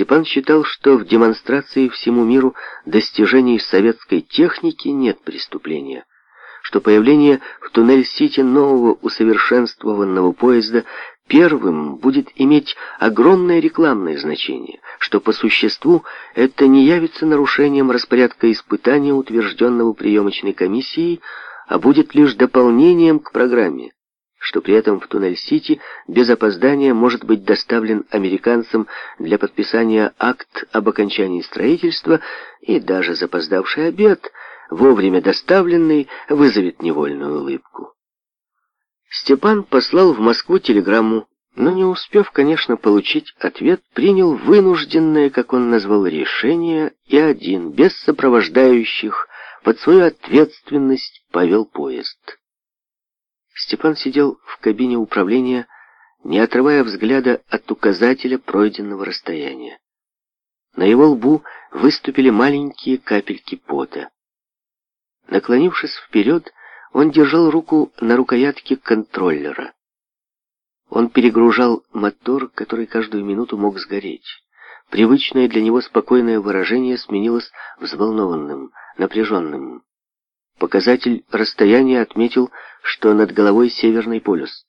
Степан считал, что в демонстрации всему миру достижений советской техники нет преступления, что появление в туннель-сити нового усовершенствованного поезда первым будет иметь огромное рекламное значение, что по существу это не явится нарушением распорядка испытания, утвержденного приемочной комиссией, а будет лишь дополнением к программе что при этом в Туннель-Сити без опоздания может быть доставлен американцам для подписания акт об окончании строительства, и даже запоздавший обед, вовремя доставленный, вызовет невольную улыбку. Степан послал в Москву телеграмму, но не успев, конечно, получить ответ, принял вынужденное, как он назвал, решение и один, без сопровождающих, под свою ответственность повел поезд. Степан сидел в кабине управления, не отрывая взгляда от указателя пройденного расстояния. На его лбу выступили маленькие капельки пота. Наклонившись вперед, он держал руку на рукоятке контроллера. Он перегружал мотор, который каждую минуту мог сгореть. Привычное для него спокойное выражение сменилось взволнованным, напряженным. Показатель расстояния отметил, что над головой северный полюс.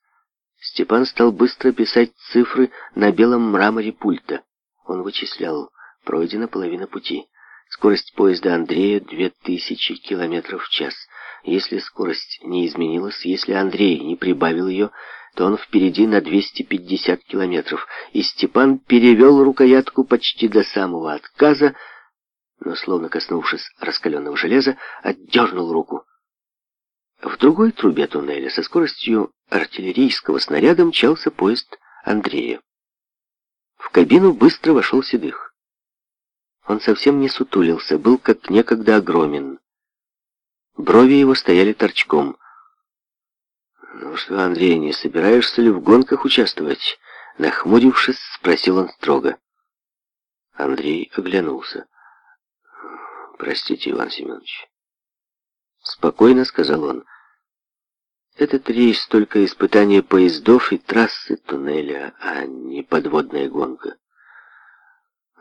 Степан стал быстро писать цифры на белом мраморе пульта. Он вычислял. Пройдена половина пути. Скорость поезда Андрея 2000 км в час. Если скорость не изменилась, если Андрей не прибавил ее, то он впереди на 250 километров, и Степан перевел рукоятку почти до самого отказа, но, словно коснувшись раскаленного железа, отдернул руку. В другой трубе туннеля со скоростью артиллерийского снаряда мчался поезд Андрея. В кабину быстро вошел Седых. Он совсем не сутулился, был как некогда огромен. Брови его стояли торчком. «Ну что, Андрей, не собираешься ли в гонках участвовать?» Нахмурившись, спросил он строго. Андрей оглянулся. Простите, Иван Семенович. Спокойно сказал он. Этот рейс только испытание поездов и трассы туннеля, а не подводная гонка.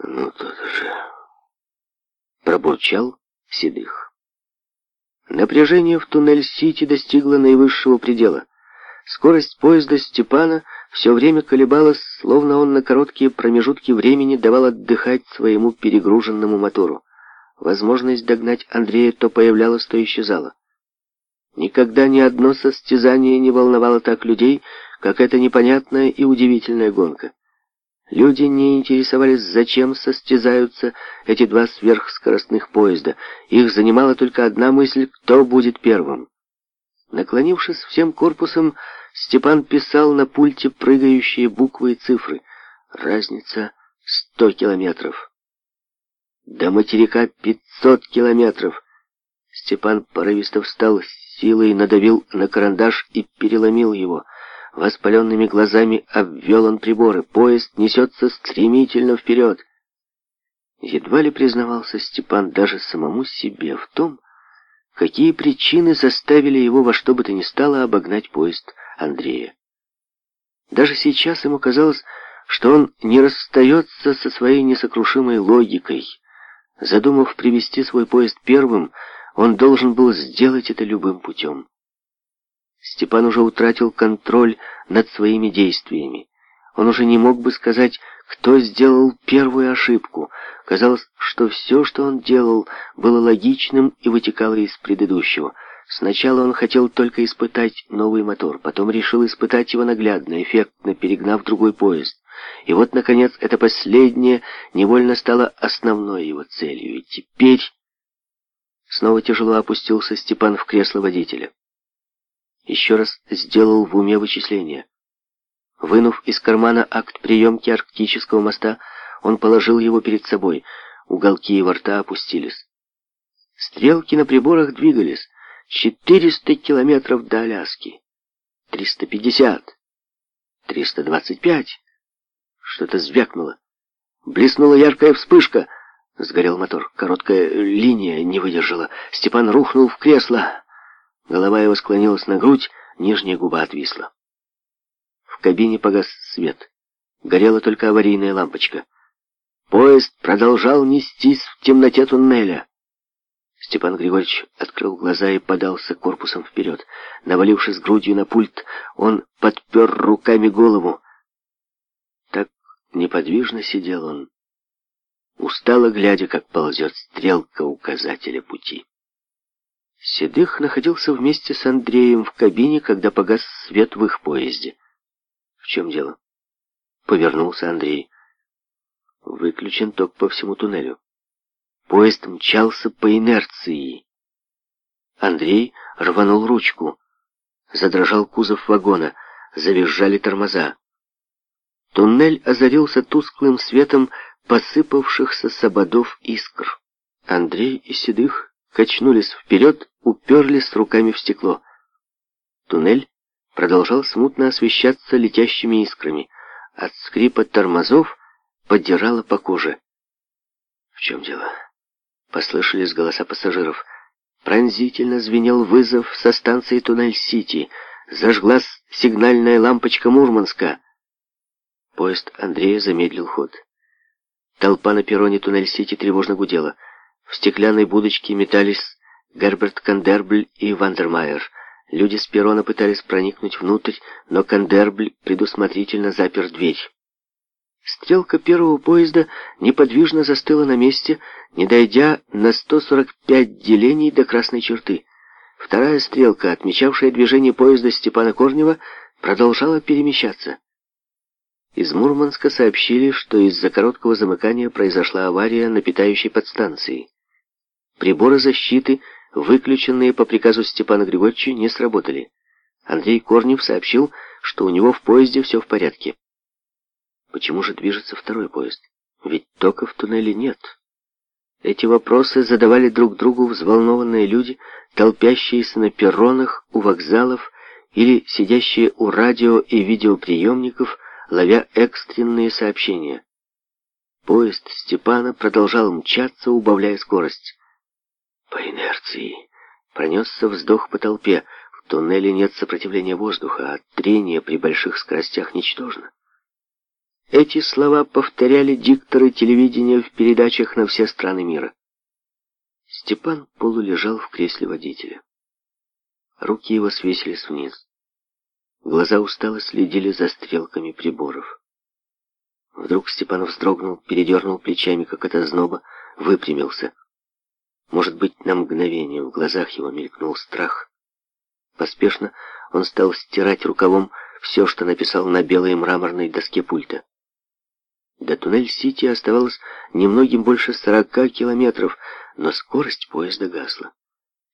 Ну, тот же... Пробурчал Седых. Напряжение в туннель-сити достигло наивысшего предела. Скорость поезда Степана все время колебалась, словно он на короткие промежутки времени давал отдыхать своему перегруженному мотору. Возможность догнать Андрея то появлялась, то исчезала. Никогда ни одно состязание не волновало так людей, как эта непонятная и удивительная гонка. Люди не интересовались, зачем состязаются эти два сверхскоростных поезда. Их занимала только одна мысль, кто будет первым. Наклонившись всем корпусом, Степан писал на пульте прыгающие буквы и цифры. Разница сто километров. До материка 500 километров. Степан порывисто встал, силой надавил на карандаш и переломил его. Воспаленными глазами обвел он приборы. Поезд несется стремительно вперед. Едва ли признавался Степан даже самому себе в том, какие причины заставили его во что бы то ни стало обогнать поезд Андрея. Даже сейчас ему казалось, что он не расстается со своей несокрушимой логикой — Задумав привести свой поезд первым, он должен был сделать это любым путем. Степан уже утратил контроль над своими действиями. Он уже не мог бы сказать, кто сделал первую ошибку. Казалось, что все, что он делал, было логичным и вытекало из предыдущего. Сначала он хотел только испытать новый мотор, потом решил испытать его наглядно, эффектно, перегнав другой поезд. И вот, наконец, это последнее невольно стало основной его целью. И теперь... Снова тяжело опустился Степан в кресло водителя. Еще раз сделал в уме вычисление. Вынув из кармана акт приемки арктического моста, он положил его перед собой. Уголки его рта опустились. Стрелки на приборах двигались. 400 километров до Аляски. 350. 325. Что-то звякнуло. Блеснула яркая вспышка. Сгорел мотор. Короткая линия не выдержала. Степан рухнул в кресло. Голова его склонилась на грудь, нижняя губа отвисла. В кабине погас свет. Горела только аварийная лампочка. Поезд продолжал нестись в темноте туннеля. Степан Григорьевич открыл глаза и подался корпусом вперед. Навалившись грудью на пульт, он подпер руками голову. Неподвижно сидел он, устало глядя, как ползет стрелка указателя пути. Седых находился вместе с Андреем в кабине, когда погас свет в их поезде. «В чем дело?» — повернулся Андрей. Выключен ток по всему туннелю. Поезд мчался по инерции. Андрей рванул ручку. Задрожал кузов вагона. Завизжали тормоза. Туннель озарился тусклым светом посыпавшихся с ободов искр. Андрей и Седых качнулись вперед, уперлись руками в стекло. Туннель продолжал смутно освещаться летящими искрами. От скрипа тормозов поддирало по коже. «В чем дело?» — послышались голоса пассажиров. Пронзительно звенел вызов со станции Туннель-Сити. Зажглась сигнальная лампочка Мурманска — Поезд Андрея замедлил ход. Толпа на перроне Туннель-Сити тревожно гудела. В стеклянной будочке метались Герберт Кандербль и Вандермайер. Люди с перрона пытались проникнуть внутрь, но Кандербль предусмотрительно запер дверь. Стрелка первого поезда неподвижно застыла на месте, не дойдя на 145 делений до красной черты. Вторая стрелка, отмечавшая движение поезда Степана Корнева, продолжала перемещаться. Из Мурманска сообщили, что из-за короткого замыкания произошла авария на питающей подстанции. Приборы защиты, выключенные по приказу Степана Григорьевича, не сработали. Андрей Корнев сообщил, что у него в поезде все в порядке. Почему же движется второй поезд? Ведь тока в туннеле нет. Эти вопросы задавали друг другу взволнованные люди, толпящиеся на перронах, у вокзалов или сидящие у радио и видеоприемников – ловя экстренные сообщения. Поезд Степана продолжал мчаться, убавляя скорость. По инерции пронесся вздох по толпе. В туннеле нет сопротивления воздуха, а трение при больших скоростях ничтожно. Эти слова повторяли дикторы телевидения в передачах на все страны мира. Степан полулежал в кресле водителя. Руки его свесились вниз. Глаза устало следили за стрелками приборов. Вдруг Степан вздрогнул, передернул плечами, как от озноба, выпрямился. Может быть, на мгновение в глазах его мелькнул страх. Поспешно он стал стирать рукавом все, что написал на белой мраморной доске пульта. До Туннель-Сити оставалось немногим больше сорока километров, но скорость поезда гасла.